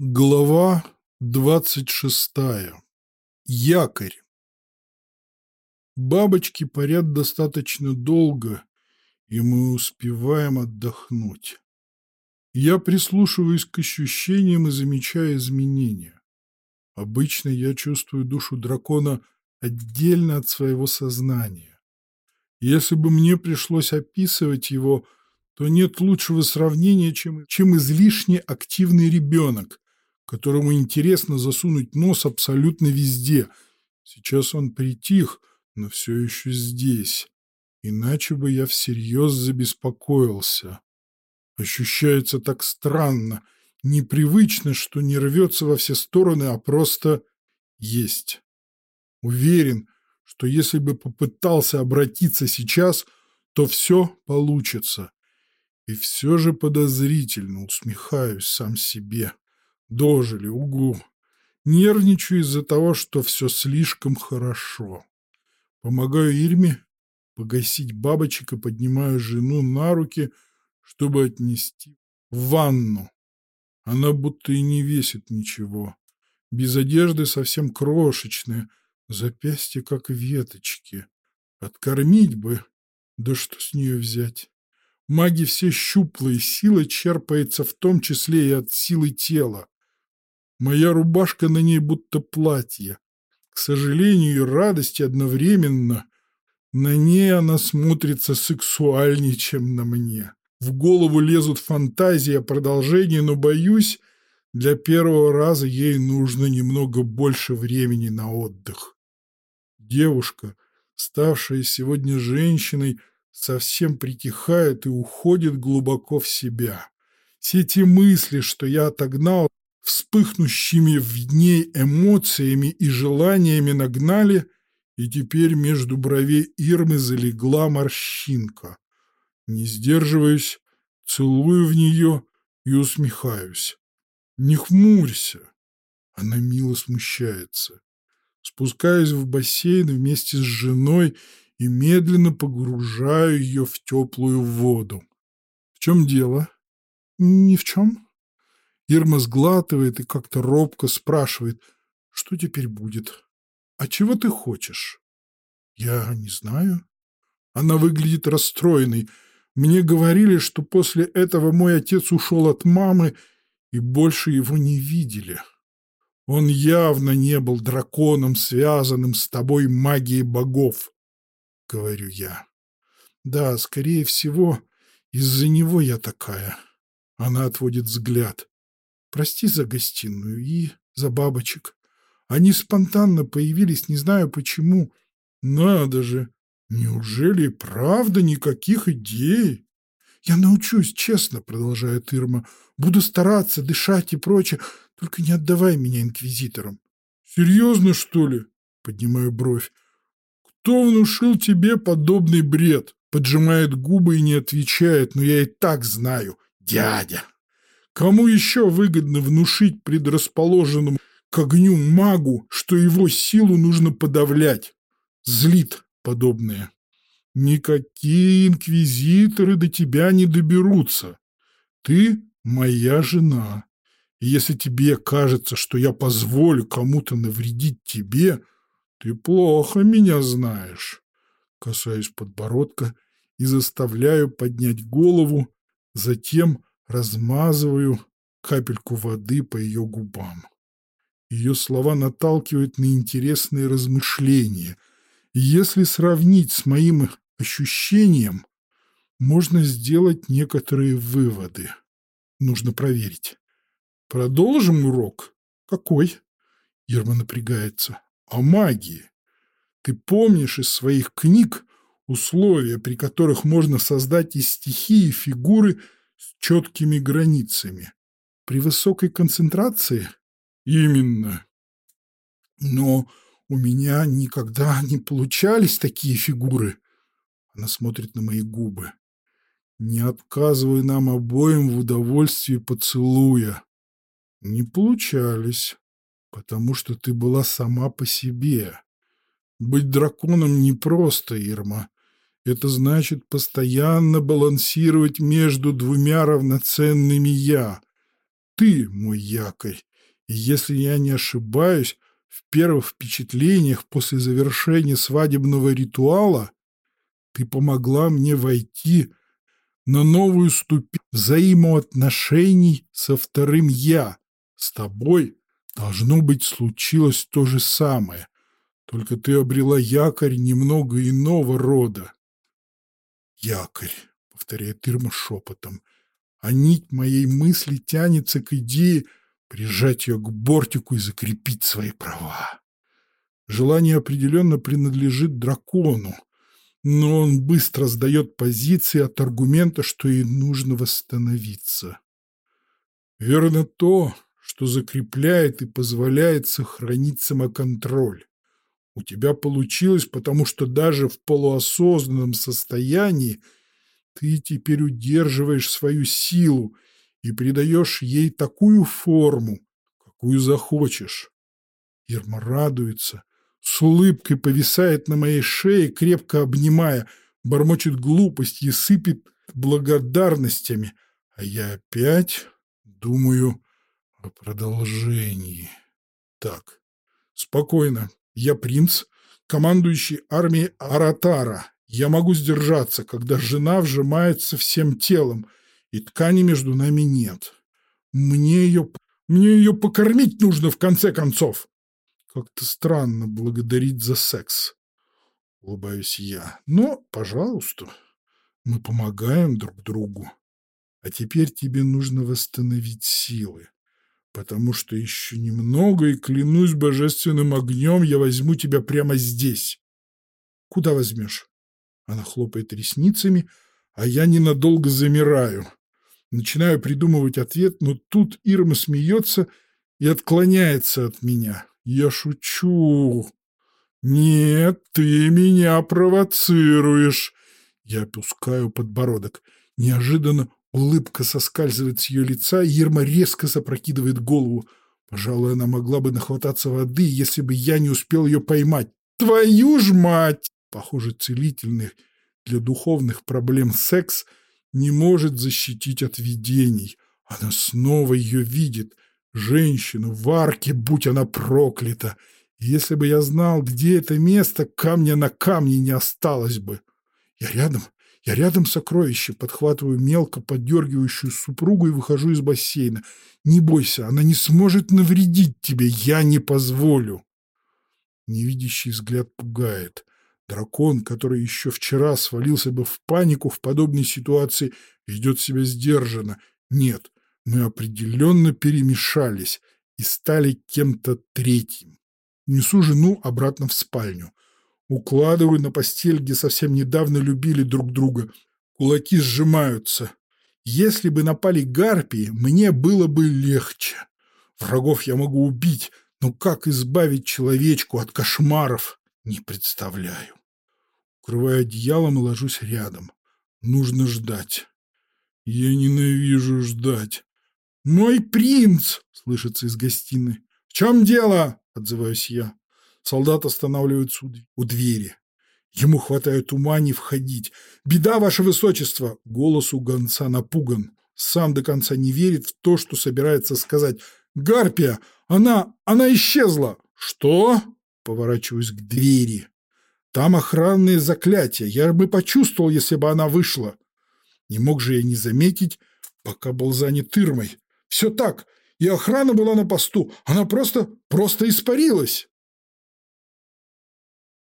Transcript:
Глава двадцать шестая. Якорь. Бабочки парят достаточно долго, и мы успеваем отдохнуть. Я прислушиваюсь к ощущениям и замечаю изменения. Обычно я чувствую душу дракона отдельно от своего сознания. Если бы мне пришлось описывать его, то нет лучшего сравнения, чем, чем излишне активный ребенок, которому интересно засунуть нос абсолютно везде. Сейчас он притих, но все еще здесь. Иначе бы я всерьез забеспокоился. Ощущается так странно, непривычно, что не рвется во все стороны, а просто есть. Уверен, что если бы попытался обратиться сейчас, то все получится. И все же подозрительно усмехаюсь сам себе. Дожили, угу. Нервничаю из-за того, что все слишком хорошо. Помогаю Ирме погасить бабочек и поднимаю жену на руки, чтобы отнести в ванну. Она будто и не весит ничего. Без одежды совсем крошечная, запястье как веточки. Откормить бы, да что с нее взять? Маги все щуплые, сила черпается в том числе и от силы тела. Моя рубашка на ней будто платье. К сожалению и радости одновременно. На ней она смотрится сексуальнее, чем на мне. В голову лезут фантазии о продолжении, но, боюсь, для первого раза ей нужно немного больше времени на отдых. Девушка, ставшая сегодня женщиной, совсем притихает и уходит глубоко в себя. Все эти мысли, что я отогнал, вспыхнущими в ней эмоциями и желаниями нагнали, и теперь между бровей Ирмы залегла морщинка. Не сдерживаюсь, целую в нее и усмехаюсь. «Не хмурься!» Она мило смущается. Спускаюсь в бассейн вместе с женой и медленно погружаю ее в теплую воду. «В чем дело?» «Ни в чем», Ирма сглатывает и как-то робко спрашивает, что теперь будет. «А чего ты хочешь?» «Я не знаю». Она выглядит расстроенной. Мне говорили, что после этого мой отец ушел от мамы, и больше его не видели. Он явно не был драконом, связанным с тобой магией богов, — говорю я. Да, скорее всего, из-за него я такая. Она отводит взгляд. Прости за гостиную и за бабочек. Они спонтанно появились, не знаю почему. Надо же! Неужели правда никаких идей? Я научусь, честно, продолжает Ирма. Буду стараться, дышать и прочее. Только не отдавай меня инквизиторам. Серьезно, что ли? Поднимаю бровь. Кто внушил тебе подобный бред? Поджимает губы и не отвечает, но я и так знаю. Дядя. Кому еще выгодно внушить предрасположенному к огню магу, что его силу нужно подавлять? Злит подобное. Никакие инквизиторы до тебя не доберутся. Ты моя жена. И если тебе кажется, что я позволю кому-то навредить тебе, ты плохо меня знаешь. Касаюсь подбородка и заставляю поднять голову, затем размазываю капельку воды по ее губам. Ее слова наталкивают на интересные размышления. И если сравнить с моим ощущением, можно сделать некоторые выводы. Нужно проверить. Продолжим урок? Какой? Ерма напрягается. О магии. Ты помнишь из своих книг условия, при которых можно создать из стихии фигуры – с четкими границами. При высокой концентрации? Именно. Но у меня никогда не получались такие фигуры. Она смотрит на мои губы. Не отказывай нам обоим в удовольствии поцелуя. Не получались, потому что ты была сама по себе. Быть драконом непросто, Ирма. Это значит постоянно балансировать между двумя равноценными «я». ты мой якорь. И если я не ошибаюсь, в первых впечатлениях после завершения свадебного ритуала ты помогла мне войти на новую ступень взаимоотношений со вторым «я». С тобой, должно быть, случилось то же самое, только ты обрела якорь немного иного рода. «Якорь», — повторяет Ирма шепотом, а нить моей мысли тянется к идее прижать ее к бортику и закрепить свои права. Желание определенно принадлежит дракону, но он быстро сдает позиции от аргумента, что ей нужно восстановиться. Верно то, что закрепляет и позволяет сохранить самоконтроль. У тебя получилось, потому что даже в полуосознанном состоянии ты теперь удерживаешь свою силу и придаешь ей такую форму, какую захочешь. Ирма радуется, с улыбкой повисает на моей шее, крепко обнимая, бормочет глупость и сыпет благодарностями, а я опять думаю о продолжении. Так, спокойно, я принц, командующий армией Аратара. Я могу сдержаться, когда жена вжимается всем телом, и ткани между нами нет. Мне ее, мне ее покормить нужно, в конце концов. Как-то странно благодарить за секс. Улыбаюсь я. Но, пожалуйста, мы помогаем друг другу. А теперь тебе нужно восстановить силы, потому что еще немного, и клянусь божественным огнем, я возьму тебя прямо здесь. Куда возьмешь? Она хлопает ресницами, а я ненадолго замираю. Начинаю придумывать ответ, но тут Ирма смеется и отклоняется от меня. Я шучу. Нет, ты меня провоцируешь. Я опускаю подбородок. Неожиданно улыбка соскальзывает с ее лица, и Ерма резко запрокидывает голову. Пожалуй, она могла бы нахвататься воды, если бы я не успел ее поймать. Твою ж мать! Похоже, целительный для духовных проблем секс не может защитить от видений. Она снова ее видит — женщину в арке, будь она проклята. Если бы я знал, где это место, камня на камне не осталось бы. Я рядом, я рядом сокровище, подхватываю мелко поддергивающую супругу и выхожу из бассейна. Не бойся, она не сможет навредить тебе, я не позволю. Невидящий взгляд пугает. Дракон, который еще вчера свалился бы в панику в подобной ситуации, ведет себя сдержанно. Нет, мы определенно перемешались и стали кем-то третьим. Несу жену обратно в спальню. Укладываю на постель, где совсем недавно любили друг друга. Кулаки сжимаются. Если бы напали гарпии, мне было бы легче. Врагов я могу убить, но как избавить человечку от кошмаров, не представляю. Укрываю одеялом и ложусь рядом. Нужно ждать. Я ненавижу ждать. «Мой принц!» — слышится из гостиной. «В чем дело?» — отзываюсь я. Солдат останавливается у двери. Ему хватает ума не входить. «Беда, ваше высочество!» Голос у гонца напуган. Сам до конца не верит в то, что собирается сказать. «Гарпия! Она... она исчезла!» «Что?» Поворачиваюсь к двери. «Там охранные заклятия. Я бы почувствовал, если бы она вышла». Не мог же я не заметить, пока был занят Ирмой. Все так. И охрана была на посту. Она просто, просто испарилась.